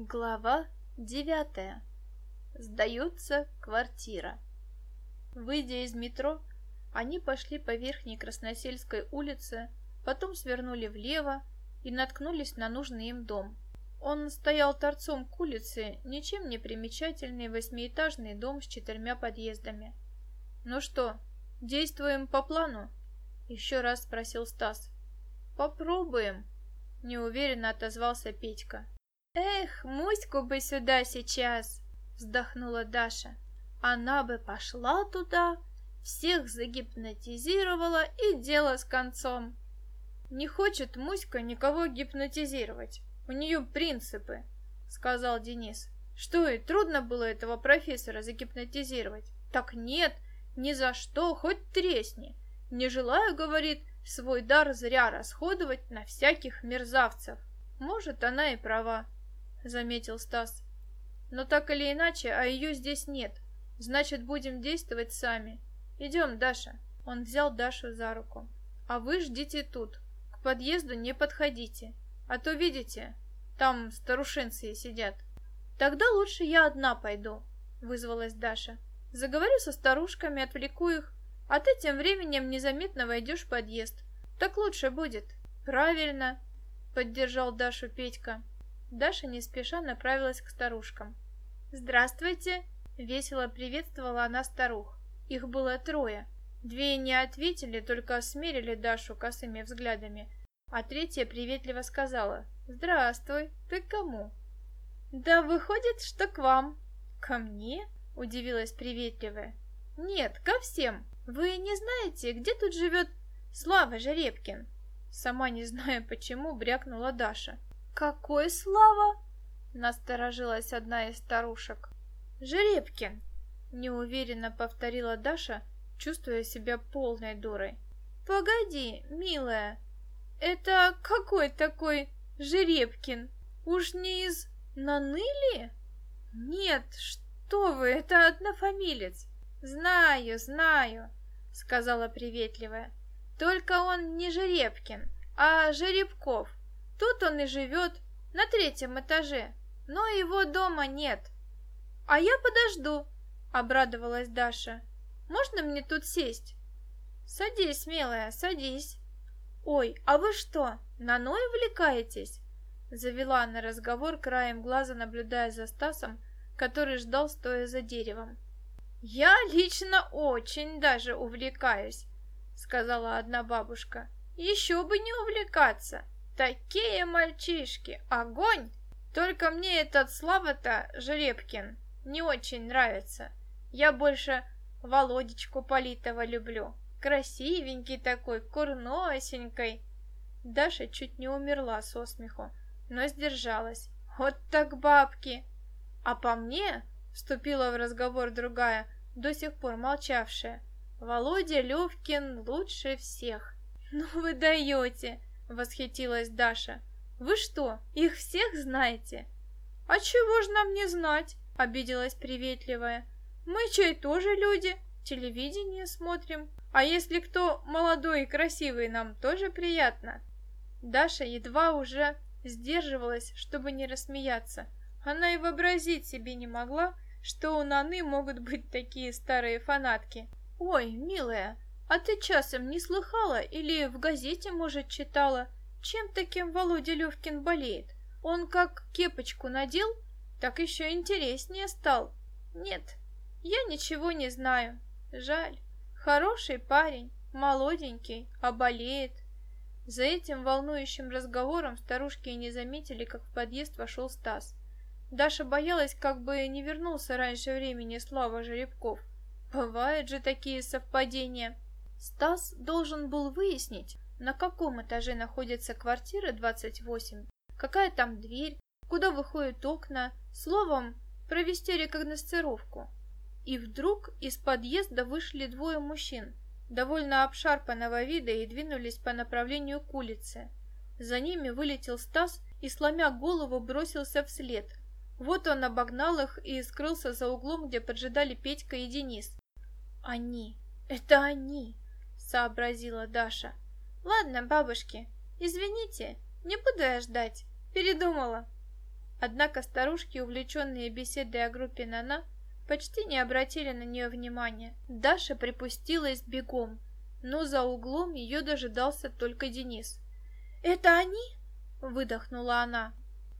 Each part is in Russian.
Глава девятая. Сдается квартира. Выйдя из метро, они пошли по Верхней Красносельской улице, потом свернули влево и наткнулись на нужный им дом. Он стоял торцом к улице, ничем не примечательный восьмиэтажный дом с четырьмя подъездами. «Ну что, действуем по плану?» — еще раз спросил Стас. «Попробуем», — неуверенно отозвался Петька. «Эх, Муську бы сюда сейчас!» — вздохнула Даша. «Она бы пошла туда, всех загипнотизировала и дело с концом». «Не хочет Муська никого гипнотизировать. У нее принципы», — сказал Денис. «Что, и трудно было этого профессора загипнотизировать?» «Так нет, ни за что, хоть тресни. Не желаю, — говорит, — свой дар зря расходовать на всяких мерзавцев. Может, она и права. — заметил Стас. «Но так или иначе, а ее здесь нет. Значит, будем действовать сами. Идем, Даша». Он взял Дашу за руку. «А вы ждите тут. К подъезду не подходите. А то, видите, там старушенцы сидят». «Тогда лучше я одна пойду», — вызвалась Даша. «Заговорю со старушками, отвлеку их, а ты тем временем незаметно войдешь в подъезд. Так лучше будет». «Правильно», — поддержал Дашу Петька. Даша не спеша направилась к старушкам. «Здравствуйте!» — весело приветствовала она старух. Их было трое. Две не ответили, только осмерили Дашу косыми взглядами, а третья приветливо сказала «Здравствуй, ты к кому?» «Да выходит, что к вам». «Ко мне?» — удивилась приветливая. «Нет, ко всем. Вы не знаете, где тут живет Слава Жеребкин?» Сама не зная почему, брякнула Даша. «Какой Слава?» — насторожилась одна из старушек. «Жеребкин», — неуверенно повторила Даша, чувствуя себя полной дурой. «Погоди, милая, это какой такой Жеребкин? Уж не из Наныли?» «Нет, что вы, это однофамилец». «Знаю, знаю», — сказала приветливая. «Только он не Жеребкин, а Жеребков. Тут он и живет, на третьем этаже, но его дома нет. А я подожду, обрадовалась Даша. Можно мне тут сесть? Садись, милая, садись. Ой, а вы что, на Ной увлекаетесь? Завела она разговор, краем глаза наблюдая за Стасом, который ждал, стоя за деревом. «Я лично очень даже увлекаюсь», — сказала одна бабушка. «Еще бы не увлекаться. Такие мальчишки! Огонь! Только мне этот Слава-то, Жеребкин, не очень нравится. Я больше Володечку Политова люблю. Красивенький такой, курносенькой. Даша чуть не умерла со смеху, но сдержалась. Вот так бабки! А по мне, вступила в разговор другая, до сих пор молчавшая, Володя Левкин лучше всех. Ну вы даете! Восхитилась Даша. Вы что, их всех знаете? А чего ж нам не знать? Обиделась приветливая. Мы чай тоже люди, телевидение смотрим. А если кто молодой и красивый, нам тоже приятно. Даша едва уже сдерживалась, чтобы не рассмеяться. Она и вообразить себе не могла, что у Наны могут быть такие старые фанатки. «Ой, милая, а ты часом не слыхала или в газете, может, читала, чем таким Володя Левкин болеет? Он как кепочку надел, так еще интереснее стал. Нет, я ничего не знаю. Жаль. Хороший парень, молоденький, а болеет. За этим волнующим разговором старушки и не заметили, как в подъезд вошел Стас. Даша боялась, как бы не вернулся раньше времени Слава Жеребков. Бывают же такие совпадения. Стас должен был выяснить, на каком этаже находится квартира 28, какая там дверь, куда выходят окна, словом, провести рекогносцировку. И вдруг из подъезда вышли двое мужчин, довольно обшарпанного вида, и двинулись по направлению к улице. За ними вылетел Стас и, сломя голову, бросился вслед. Вот он обогнал их и скрылся за углом, где поджидали Петька и Денис. «Они! Это они!» Сообразила Даша. Ладно, бабушки, извините, не буду я ждать. Передумала. Однако старушки, увлеченные беседой о группе Нана, почти не обратили на нее внимания. Даша припустилась бегом, но за углом ее дожидался только Денис. «Это они?» — выдохнула она.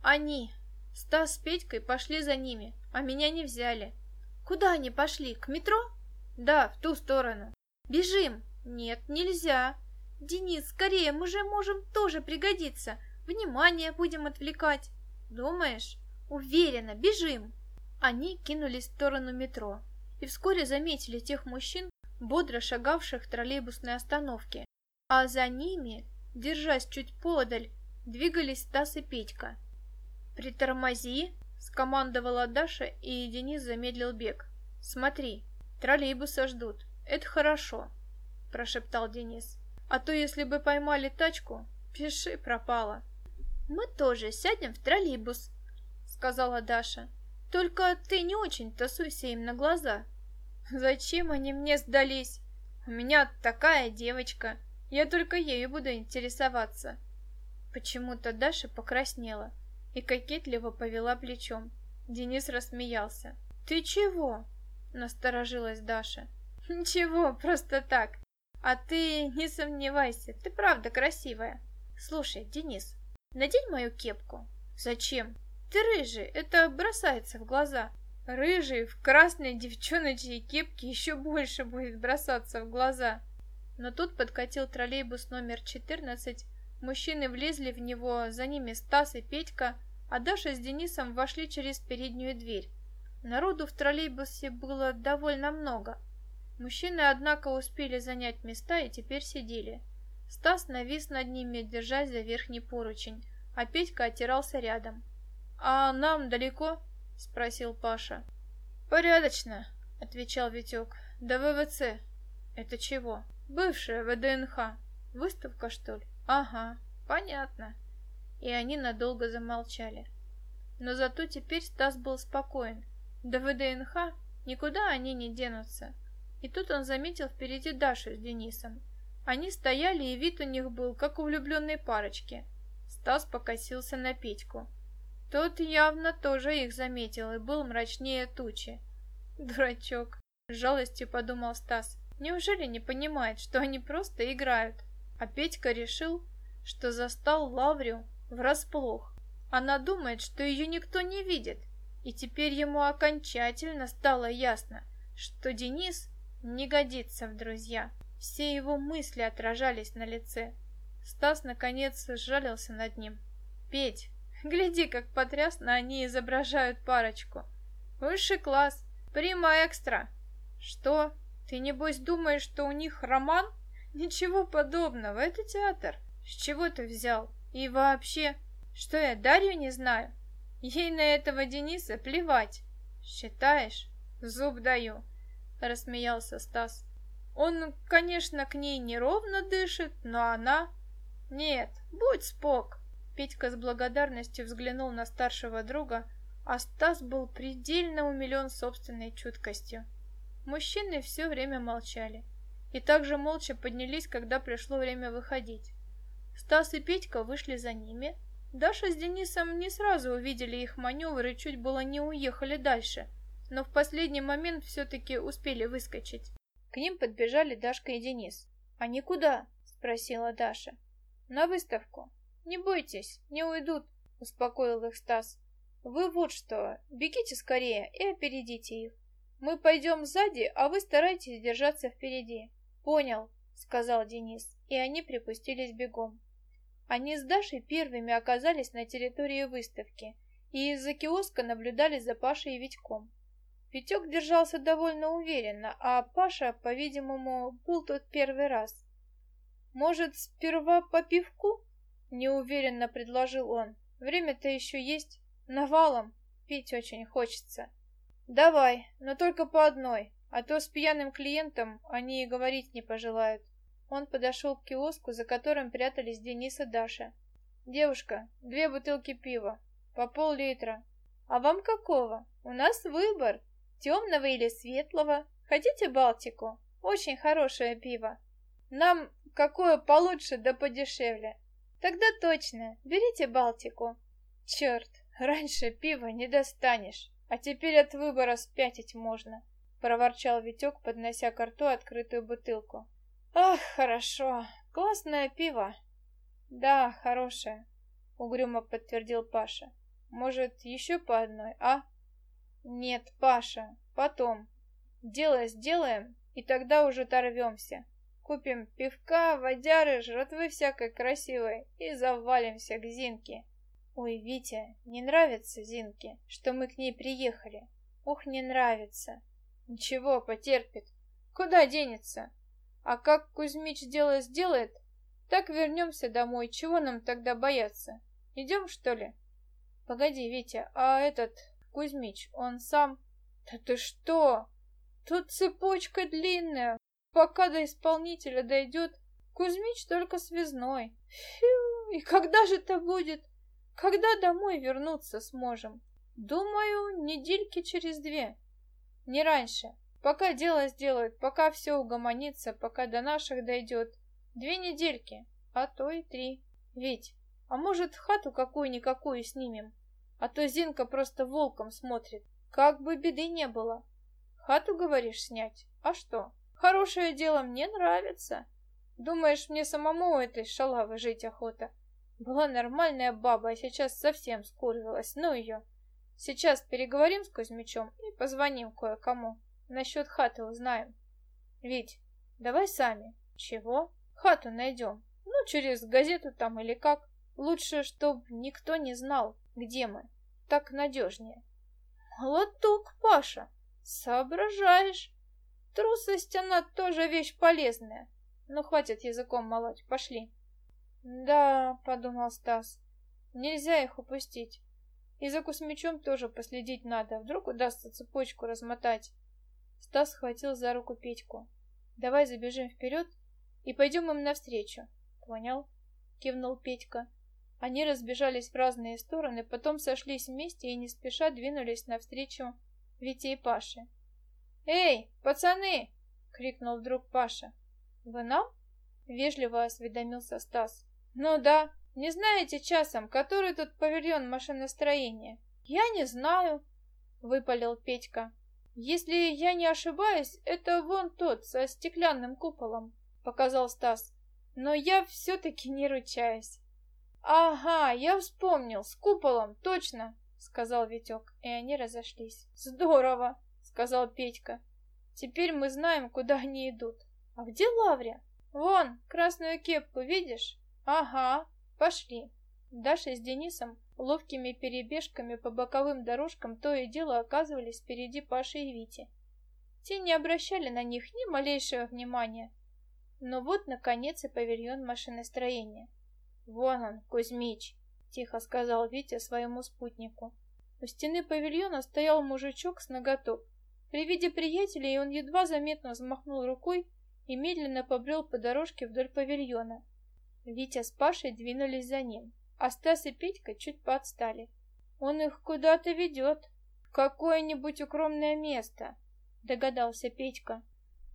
«Они. Стас с Петькой пошли за ними, а меня не взяли». «Куда они пошли? К метро?» «Да, в ту сторону». «Бежим!» «Нет, нельзя!» «Денис, скорее, мы же можем тоже пригодиться. Внимание будем отвлекать». «Думаешь?» «Уверена, бежим!» Они кинулись в сторону метро и вскоре заметили тех мужчин, бодро шагавших к троллейбусной остановке, а за ними, держась чуть подаль, двигались Стас и Петька. «Притормози!» — скомандовала Даша, и Денис замедлил бег. «Смотри, троллейбуса ждут. Это хорошо», — прошептал Денис. «А то, если бы поймали тачку, пиши пропало». «Мы тоже сядем в троллейбус», — сказала Даша. «Только ты не очень тасуйся им на глаза». «Зачем они мне сдались? У меня такая девочка. Я только ею буду интересоваться». Почему-то Даша покраснела и кокетливо повела плечом. Денис рассмеялся. «Ты чего?» – насторожилась Даша. «Ничего, просто так. А ты не сомневайся, ты правда красивая. Слушай, Денис, надень мою кепку». «Зачем?» «Ты рыжий, это бросается в глаза». Рыжий в красной девчоночьей кепке еще больше будет бросаться в глаза. Но тут подкатил троллейбус номер 14, мужчины влезли в него, за ними Стас и Петька, а Даша с Денисом вошли через переднюю дверь. Народу в троллейбусе было довольно много. Мужчины, однако, успели занять места и теперь сидели. Стас навис над ними, держась за верхний поручень, а Петька отирался рядом. «А нам далеко?» — спросил Паша. «Порядочно», — отвечал Витек. «До ВВЦ». «Это чего?» «Бывшая ВДНХ. Выставка, что ли?» «Ага, понятно» и они надолго замолчали. Но зато теперь Стас был спокоен. До ВДНХ никуда они не денутся. И тут он заметил впереди Дашу с Денисом. Они стояли, и вид у них был, как у влюбленной парочки. Стас покосился на Петьку. Тот явно тоже их заметил и был мрачнее тучи. «Дурачок!» — с жалостью подумал Стас. «Неужели не понимает, что они просто играют?» А Петька решил, что застал Лаврию врасплох. Она думает, что ее никто не видит, и теперь ему окончательно стало ясно, что Денис не годится в друзья. Все его мысли отражались на лице. Стас, наконец, сжалился над ним. «Петь, гляди, как потрясно они изображают парочку. Высший класс, прима экстра». «Что? Ты, небось, думаешь, что у них роман?» «Ничего подобного, это театр. С чего ты взял?» И вообще, что я Дарью не знаю? Ей на этого Дениса плевать. Считаешь? Зуб даю, рассмеялся Стас. Он, конечно, к ней неровно дышит, но она... Нет, будь спок. Петька с благодарностью взглянул на старшего друга, а Стас был предельно умилен собственной чуткостью. Мужчины все время молчали и также молча поднялись, когда пришло время выходить. Стас и Петька вышли за ними. Даша с Денисом не сразу увидели их маневр и чуть было не уехали дальше, но в последний момент все-таки успели выскочить. К ним подбежали Дашка и Денис. «Они куда?» – спросила Даша. «На выставку. Не бойтесь, не уйдут», – успокоил их Стас. «Вы вот что, бегите скорее и опередите их. Мы пойдем сзади, а вы старайтесь держаться впереди». «Понял», — сказал Денис, и они припустились бегом. Они с Дашей первыми оказались на территории выставки и из-за киоска наблюдали за Пашей и Витьком. Витек держался довольно уверенно, а Паша, по-видимому, был тут первый раз. «Может, сперва по пивку?» — неуверенно предложил он. «Время-то еще есть. Навалом. Пить очень хочется». «Давай, но только по одной, а то с пьяным клиентом они и говорить не пожелают». Он подошел к киоску, за которым прятались Денис и Даша. «Девушка, две бутылки пива, по пол-литра. А вам какого? У нас выбор, темного или светлого. Хотите Балтику? Очень хорошее пиво. Нам какое получше да подешевле. Тогда точно, берите Балтику. Черт, Раньше пива не достанешь, а теперь от выбора спятить можно, проворчал Витек, поднося к рту открытую бутылку. Ах, хорошо, классное пиво. Да, хорошее, угрюмо подтвердил Паша. Может, еще по одной, а? Нет, Паша, потом. Дело сделаем, и тогда уже торвемся. Купим пивка, водяры, жратвы всякой красивой и завалимся к Зинке. Ой, Витя, не нравится Зинке, что мы к ней приехали. Ух, не нравится. Ничего, потерпит. Куда денется? А как Кузьмич дело сделает, так вернемся домой. Чего нам тогда бояться? Идем, что ли? Погоди, Витя, а этот Кузьмич, он сам... Да ты что? Тут цепочка длинная. Пока до исполнителя дойдет, Кузьмич только связной. Фью, и когда же это будет? Когда домой вернуться сможем? Думаю, недельки через две. Не раньше. Пока дело сделают, пока все угомонится, пока до наших дойдет. Две недельки, а то и три. Ведь, а может, хату какую-никакую снимем? А то Зинка просто волком смотрит. Как бы беды не было. Хату, говоришь, снять? А что? Хорошее дело мне нравится. Думаешь, мне самому у этой шалавы жить охота? Была нормальная баба, а сейчас совсем скурвилась. Ну ее. Сейчас переговорим с Кузьмичом и позвоним кое-кому. Насчет хаты узнаем. Ведь, давай сами. Чего? Хату найдем. Ну, через газету там или как. Лучше, чтоб никто не знал, где мы. Так надежнее. Молоток, Паша. Соображаешь. Трусость, она тоже вещь полезная. Ну, хватит языком молоть, пошли. Да, подумал Стас, нельзя их упустить. И за Кузьмичом тоже последить надо, вдруг удастся цепочку размотать. Стас схватил за руку Петьку. Давай забежим вперед и пойдем им навстречу. Понял? Кивнул Петька. Они разбежались в разные стороны, потом сошлись вместе и не спеша двинулись навстречу Вите и Паше. «Эй, пацаны!» — крикнул вдруг Паша. «Вы нам?» — вежливо осведомился Стас. «Ну да. Не знаете часом, который тут павильон машиностроения?» «Я не знаю», — выпалил Петька. «Если я не ошибаюсь, это вон тот, со стеклянным куполом», — показал Стас. «Но я все-таки не ручаюсь». «Ага, я вспомнил, с куполом, точно», — сказал Витек, и они разошлись. «Здорово», — сказал Петька. «Теперь мы знаем, куда они идут. А где Лаврия? Вон, красную кепку видишь? Ага, пошли». Даша с Денисом ловкими перебежками по боковым дорожкам то и дело оказывались впереди Паши и Вити. Те не обращали на них ни малейшего внимания. Но вот, наконец, и павильон машиностроения. «Вон он, Кузьмич!» — тихо сказал Витя своему спутнику. У стены павильона стоял мужичок с ноготок. При виде приятелей он едва заметно взмахнул рукой и медленно побрел по дорожке вдоль павильона. Витя с Пашей двинулись за ним, а Стас и Петька чуть поотстали. «Он их куда-то ведет, в какое-нибудь укромное место», — догадался Петька.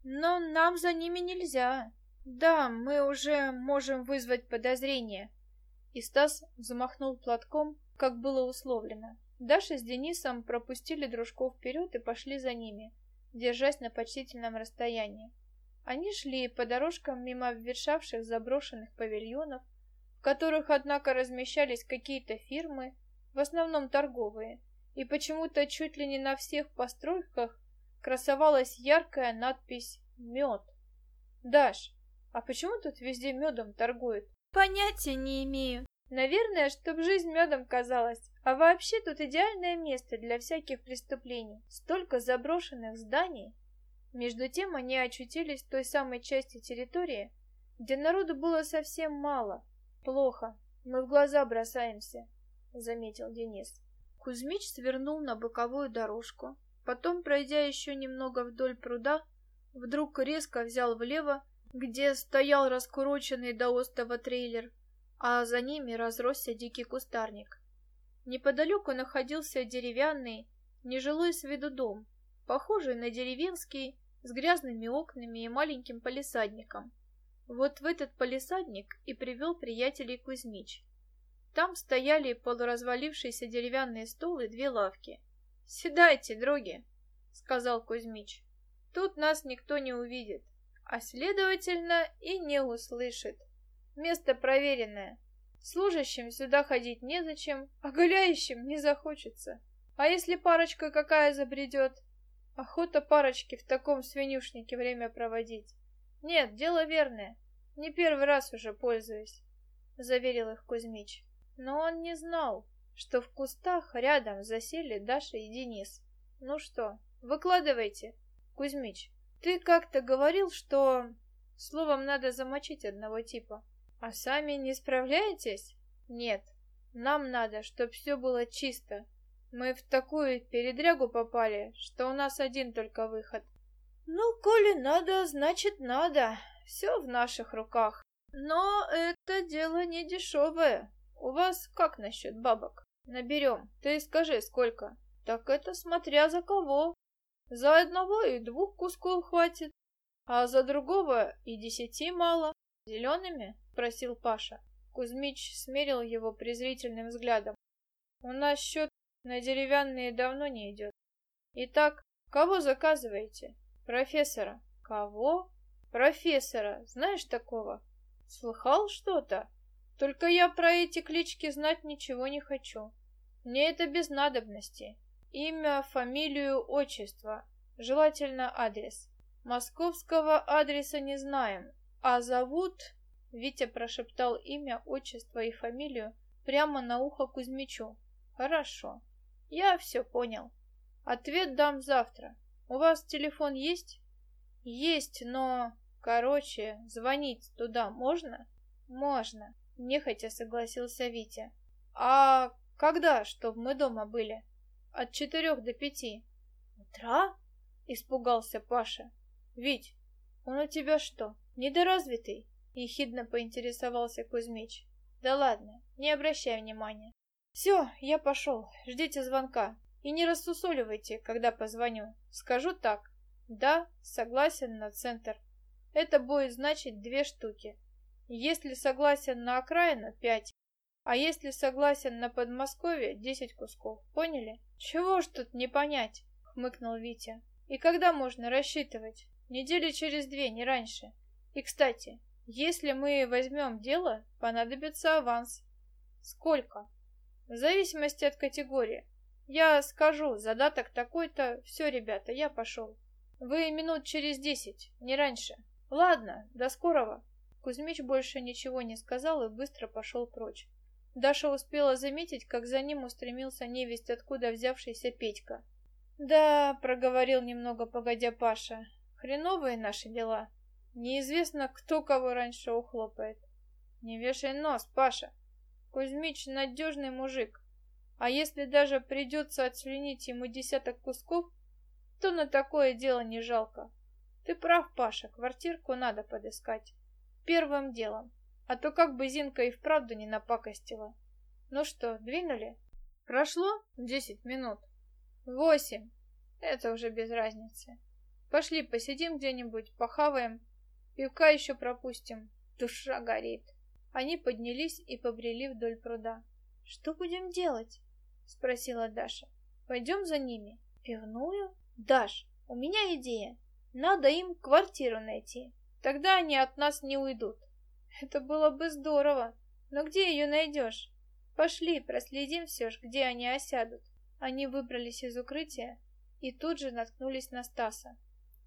«Но нам за ними нельзя. Да, мы уже можем вызвать подозрение». И Стас замахнул платком, как было условлено. Даша с Денисом пропустили дружков вперед и пошли за ними, держась на почтительном расстоянии. Они шли по дорожкам мимо обветшавших заброшенных павильонов, в которых, однако, размещались какие-то фирмы, в основном торговые, и почему-то чуть ли не на всех постройках красовалась яркая надпись «Мед». «Даш, а почему тут везде медом торгуют?» «Понятия не имею. Наверное, чтоб жизнь медом казалась. А вообще тут идеальное место для всяких преступлений. Столько заброшенных зданий». Между тем они очутились в той самой части территории, где народу было совсем мало. Плохо, мы в глаза бросаемся, заметил Денис. Кузьмич свернул на боковую дорожку, потом, пройдя еще немного вдоль пруда, вдруг резко взял влево, где стоял раскуроченный до остова трейлер, а за ними разросся дикий кустарник. Неподалеку находился деревянный, нежилой с виду дом, похожий на деревенский, с грязными окнами и маленьким полисадником. Вот в этот полисадник и привел приятелей Кузьмич. Там стояли полуразвалившиеся деревянные стул и две лавки. «Седайте, други», — сказал Кузьмич. «Тут нас никто не увидит, а, следовательно, и не услышит. Место проверенное. Служащим сюда ходить незачем, а гуляющим не захочется. А если парочка какая забредет? Охота парочки в таком свинюшнике время проводить. Нет, дело верное. Не первый раз уже пользуюсь, — заверил их Кузьмич. Но он не знал, что в кустах рядом засели Даша и Денис. Ну что, выкладывайте. Кузьмич, ты как-то говорил, что... Словом, надо замочить одного типа. А сами не справляетесь? Нет, нам надо, чтобы все было чисто. Мы в такую передрягу попали, что у нас один только выход. Ну, коли надо, значит надо. Все в наших руках. Но это дело не дешевое. У вас как насчет бабок? Наберем. Ты скажи, сколько? Так это смотря за кого. За одного и двух кусков хватит, а за другого и десяти мало. Зелеными? Спросил Паша. Кузьмич смерил его презрительным взглядом. У нас счет на деревянные давно не идет. Итак, кого заказываете? Профессора. Кого? Профессора. Знаешь такого? Слыхал что-то? Только я про эти клички знать ничего не хочу. Мне это без надобности. Имя, фамилию, отчество. Желательно адрес. Московского адреса не знаем, а зовут... Витя прошептал имя, отчество и фамилию прямо на ухо Кузьмичу. Хорошо. Я все понял. Ответ дам завтра. У вас телефон есть? Есть, но... Короче, звонить туда можно? Можно. Нехотя согласился Витя. А когда, чтоб мы дома были? От четырех до пяти. Утра? Испугался Паша. Вить, он у тебя что, недоразвитый? Ехидно поинтересовался Кузьмич. Да ладно, не обращай внимания. Все, я пошел, ждите звонка. И не рассусоливайте, когда позвоню. Скажу так. Да, согласен на центр. Это будет значить две штуки. Если согласен на окраину, пять. А если согласен на Подмосковье, десять кусков. Поняли? Чего ж тут не понять? Хмыкнул Витя. И когда можно рассчитывать? Недели через две, не раньше. И, кстати, если мы возьмем дело, понадобится аванс. Сколько? В зависимости от категории. Я скажу, задаток такой-то. Все, ребята, я пошел. Вы минут через десять, не раньше. Ладно, до скорого. Кузьмич больше ничего не сказал и быстро пошел прочь. Даша успела заметить, как за ним устремился невесть, откуда взявшийся Петька. «Да», — проговорил немного погодя Паша, — «хреновые наши дела. Неизвестно, кто кого раньше ухлопает. Не вешай нос, Паша. Кузьмич надежный мужик. А если даже придется отслюнить ему десяток кусков, то на такое дело не жалко. Ты прав, Паша, квартирку надо подыскать. Первым делом. А то как бы Зинка и вправду не напакостила. Ну что, двинули? Прошло десять минут. Восемь. Это уже без разницы. Пошли посидим где-нибудь, похаваем. Пивка еще пропустим. Душа горит. Они поднялись и побрели вдоль пруда. «Что будем делать?» — спросила Даша. «Пойдем за ними. Пивную? Даш, у меня идея. Надо им квартиру найти. Тогда они от нас не уйдут. Это было бы здорово. Но где ее найдешь? Пошли, проследим все ж, где они осядут. Они выбрались из укрытия и тут же наткнулись на Стаса.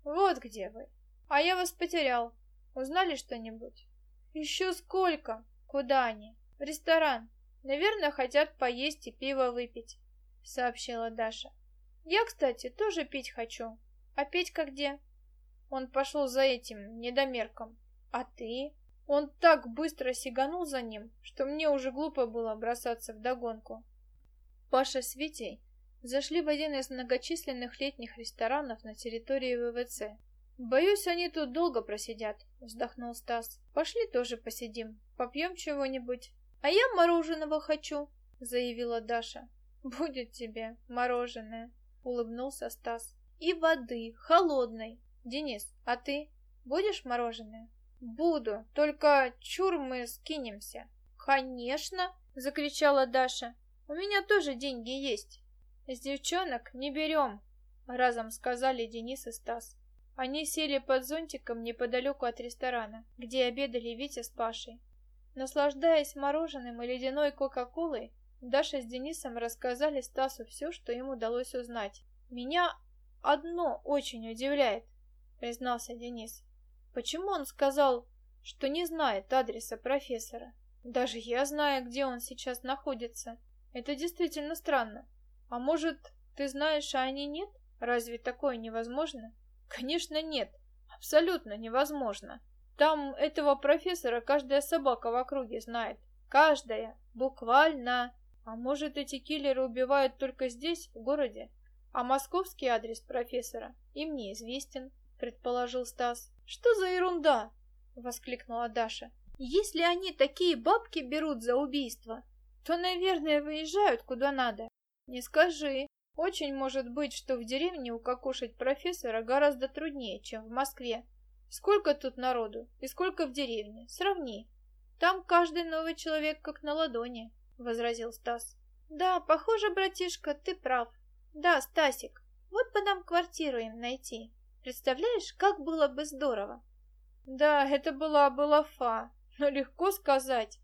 Вот где вы. А я вас потерял. Узнали что-нибудь? Еще сколько? Куда они? В ресторан. Наверное, хотят поесть и пиво выпить, сообщила Даша. Я, кстати, тоже пить хочу. А Петька где? Он пошел за этим недомерком. А ты? Он так быстро сиганул за ним, что мне уже глупо было бросаться в догонку. Паша с Витей зашли в один из многочисленных летних ресторанов на территории ВВЦ. «Боюсь, они тут долго просидят», — вздохнул Стас. «Пошли тоже посидим, попьем чего-нибудь». «А я мороженого хочу», — заявила Даша. «Будет тебе мороженое», — улыбнулся Стас. «И воды, холодной. Денис, а ты будешь мороженое? Буду, только чур мы скинемся. Конечно, Закричала Даша. «У меня тоже деньги есть». «С девчонок не берем», — разом сказали Денис и Стас. Они сели под зонтиком неподалеку от ресторана, где обедали Витя с Пашей. Наслаждаясь мороженым и ледяной кока-колой, Даша с Денисом рассказали Стасу все, что им удалось узнать. «Меня одно очень удивляет», — признался Денис. «Почему он сказал, что не знает адреса профессора? Даже я знаю, где он сейчас находится. Это действительно странно. А может, ты знаешь, а они нет? Разве такое невозможно?» «Конечно нет. Абсолютно невозможно. Там этого профессора каждая собака в округе знает. Каждая. Буквально. А может, эти киллеры убивают только здесь, в городе? А московский адрес профессора им неизвестен, предположил Стас. Что за ерунда? Воскликнула Даша. Если они такие бабки берут за убийство, то, наверное, выезжают куда надо. Не скажи. Очень может быть, что в деревне укокошить профессора гораздо труднее, чем в Москве. Сколько тут народу и сколько в деревне? Сравни. Там каждый новый человек как на ладони. — возразил Стас. «Да, похоже, братишка, ты прав. Да, Стасик, вот бы нам квартиру им найти. Представляешь, как было бы здорово!» «Да, это была бы лафа, но легко сказать.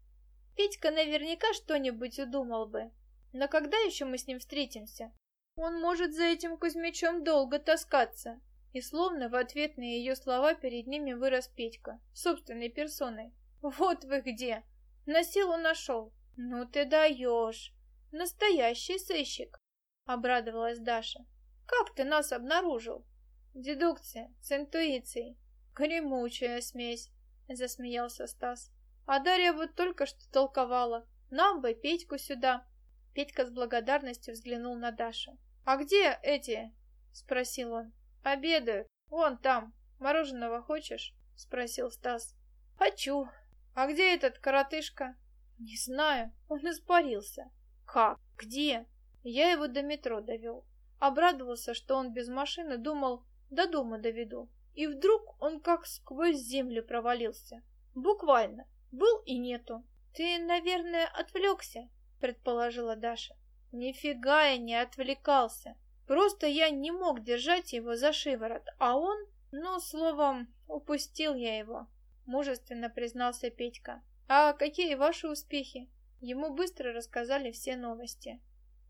Петька наверняка что-нибудь удумал бы. Но когда еще мы с ним встретимся? Он может за этим Кузьмичом долго таскаться». И словно в ответ на ее слова перед ними вырос Петька, собственной персоной. «Вот вы где! На силу нашел!» «Ну ты даешь! Настоящий сыщик!» — обрадовалась Даша. «Как ты нас обнаружил?» «Дедукция, с интуицией. Гремучая смесь!» — засмеялся Стас. «А Дарья вот только что толковала. Нам бы Петьку сюда!» Петька с благодарностью взглянул на Дашу. «А где эти?» — спросил он. «Обедают. Вон там. Мороженого хочешь?» — спросил Стас. «Хочу. А где этот коротышка?» Не знаю, он испарился. Как? Где? Я его до метро довел. Обрадовался, что он без машины, думал, до дома доведу. И вдруг он как сквозь землю провалился. Буквально. Был и нету. Ты, наверное, отвлекся, предположила Даша. Нифига я не отвлекался. Просто я не мог держать его за шиворот, а он, ну, словом, упустил я его, мужественно признался Петька. «А какие ваши успехи?» Ему быстро рассказали все новости.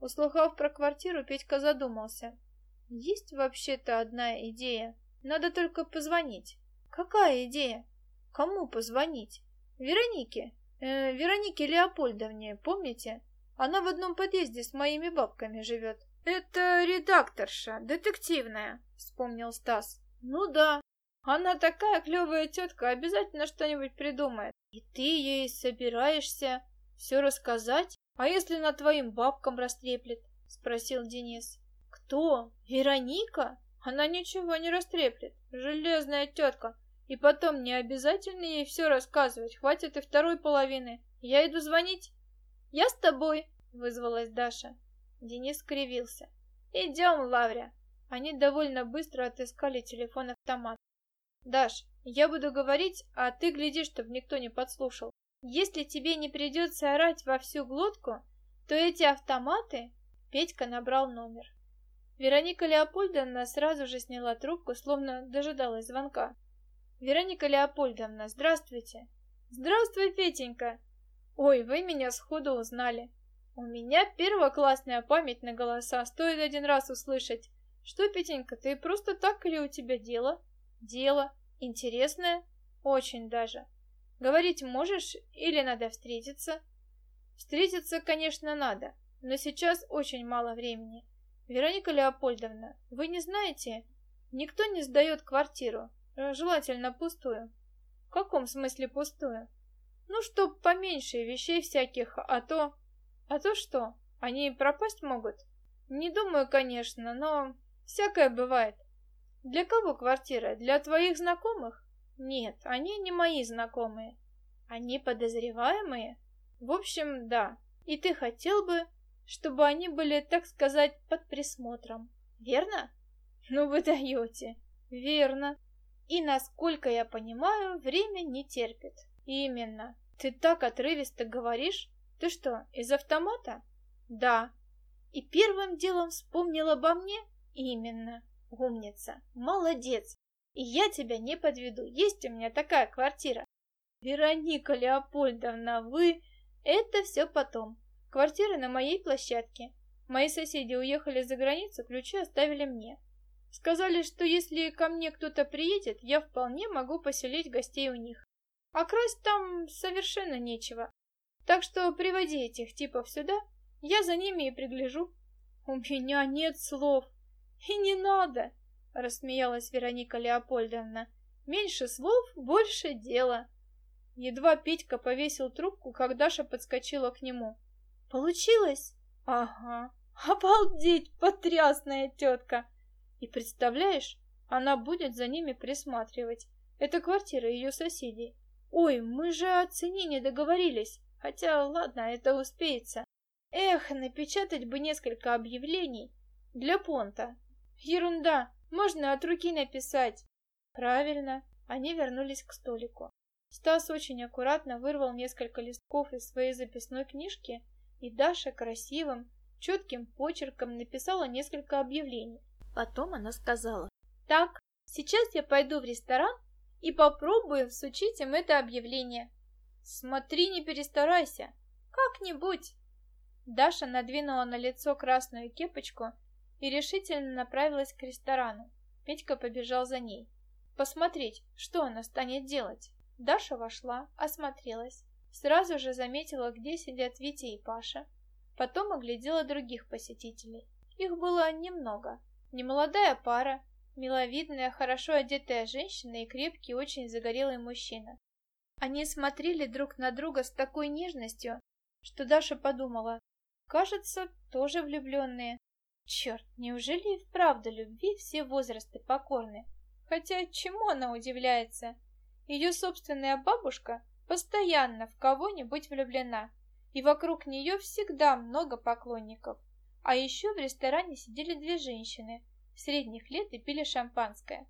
Услыхав про квартиру, Петька задумался. «Есть вообще-то одна идея. Надо только позвонить». «Какая идея? Кому позвонить?» «Веронике. Э, Веронике Леопольдовне, помните? Она в одном подъезде с моими бабками живет». «Это редакторша, детективная», — вспомнил Стас. «Ну да. Она такая клевая тетка, обязательно что-нибудь придумает. И ты ей собираешься все рассказать? А если на твоим бабкам растреплет? Спросил Денис. Кто? Вероника? Она ничего не растреплет. Железная тетка. И потом не обязательно ей все рассказывать. Хватит и второй половины. Я иду звонить. Я с тобой, вызвалась Даша. Денис скривился. Идем, Лавря. Они довольно быстро отыскали телефон-автомат. Даш, я буду говорить, а ты гляди, чтобы никто не подслушал. Если тебе не придется орать во всю глотку, то эти автоматы...» Петька набрал номер. Вероника Леопольдовна сразу же сняла трубку, словно дожидалась звонка. «Вероника Леопольдовна, здравствуйте!» «Здравствуй, Петенька!» «Ой, вы меня сходу узнали!» «У меня первоклассная память на голоса, стоит один раз услышать!» «Что, Петенька, ты просто так или у тебя дело?» «Дело. Интересное? Очень даже. Говорить можешь или надо встретиться? Встретиться, конечно, надо, но сейчас очень мало времени. Вероника Леопольдовна, вы не знаете, никто не сдает квартиру, э, желательно пустую. В каком смысле пустую? Ну, чтоб поменьше вещей всяких, а то... А то что, они пропасть могут? Не думаю, конечно, но всякое бывает. Для кого квартира? Для твоих знакомых? Нет, они не мои знакомые. Они подозреваемые? В общем, да. И ты хотел бы, чтобы они были, так сказать, под присмотром. Верно? Ну вы даете. Верно. И, насколько я понимаю, время не терпит. Именно. Ты так отрывисто говоришь, Ты что, из автомата? Да. И первым делом вспомнил обо мне? Именно. Умница. Молодец. И я тебя не подведу. Есть у меня такая квартира. Вероника Леопольдовна, вы... Это все потом. Квартира на моей площадке. Мои соседи уехали за границу, ключи оставили мне. Сказали, что если ко мне кто-то приедет, я вполне могу поселить гостей у них. А красть там совершенно нечего. Так что приводи этих типов сюда, я за ними и пригляжу. У меня нет слов. И не надо, рассмеялась Вероника Леопольдовна. Меньше слов, больше дела. Едва Петька повесил трубку, как Даша подскочила к нему. Получилось? Ага. Обалдеть, потрясная тетка! И представляешь, она будет за ними присматривать. Это квартира ее соседей. Ой, мы же о цене не договорились. Хотя, ладно, это успеется. Эх, напечатать бы несколько объявлений для понта. Ерунда, можно от руки написать. Правильно, они вернулись к столику. Стас очень аккуратно вырвал несколько листков из своей записной книжки, и Даша красивым, четким почерком написала несколько объявлений. Потом она сказала, «Так, сейчас я пойду в ресторан и попробую всучить им это объявление. Смотри, не перестарайся, как-нибудь». Даша надвинула на лицо красную кепочку и решительно направилась к ресторану. Петька побежал за ней. Посмотреть, что она станет делать. Даша вошла, осмотрелась, сразу же заметила, где сидят Витя и Паша, Потом оглядела других посетителей. Их было немного. Немолодая пара, миловидная, хорошо одетая женщина и крепкий, очень загорелый мужчина. Они смотрели друг на друга с такой нежностью, что Даша подумала, кажется, тоже влюбленные. Черт, неужели и вправду любви все возрасты покорны? Хотя чему она удивляется? Ее собственная бабушка постоянно в кого-нибудь влюблена и вокруг нее всегда много поклонников. А еще в ресторане сидели две женщины средних лет и пили шампанское.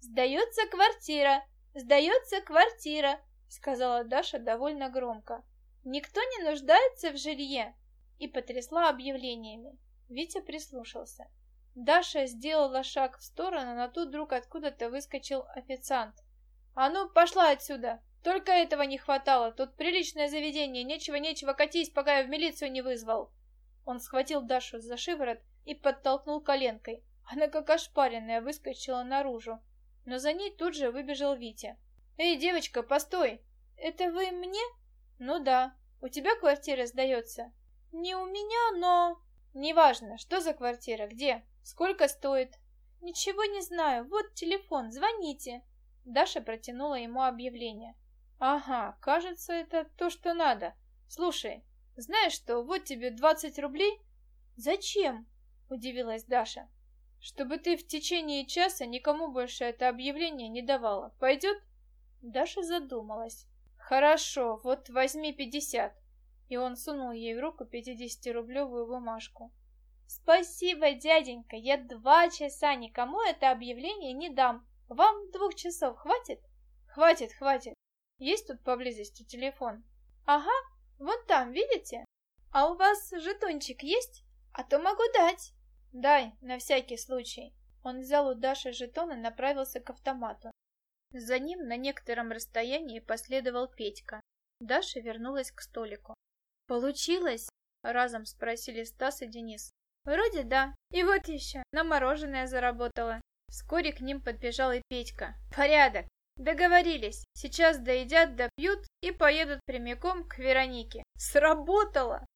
«Сдается квартира! Сдается квартира!» сказала Даша довольно громко. «Никто не нуждается в жилье!» и потрясла объявлениями. Витя прислушался. Даша сделала шаг в сторону, но тут вдруг откуда-то выскочил официант. «А ну, пошла отсюда!» Только этого не хватало. Тут приличное заведение. Нечего-нечего катись, пока я в милицию не вызвал. Он схватил Дашу за шиворот и подтолкнул коленкой. Она как ошпаренная выскочила наружу. Но за ней тут же выбежал Витя. «Эй, девочка, постой! Это вы мне?» «Ну да. У тебя квартира сдается?» «Не у меня, но...» «Неважно, что за квартира, где, сколько стоит?» «Ничего не знаю. Вот телефон, звоните». Даша протянула ему объявление. Ага, кажется, это то, что надо. Слушай, знаешь что, вот тебе 20 рублей. Зачем? Удивилась Даша. Чтобы ты в течение часа никому больше это объявление не давала. Пойдет? Даша задумалась. Хорошо, вот возьми 50. И он сунул ей в руку 50-рублевую бумажку. Спасибо, дяденька, я два часа никому это объявление не дам. Вам двух часов хватит? Хватит, хватит. Есть тут поблизости телефон? Ага, вон там, видите? А у вас жетончик есть? А то могу дать. Дай, на всякий случай. Он взял у Даши жетон и направился к автомату. За ним на некотором расстоянии последовал Петька. Даша вернулась к столику. «Получилось?» — разом спросили Стас и Денис. «Вроде да. И вот еще, на мороженое заработала». Вскоре к ним подбежал и Петька. «Порядок! Договорились. Сейчас доедят, допьют и поедут прямиком к Веронике. Сработало!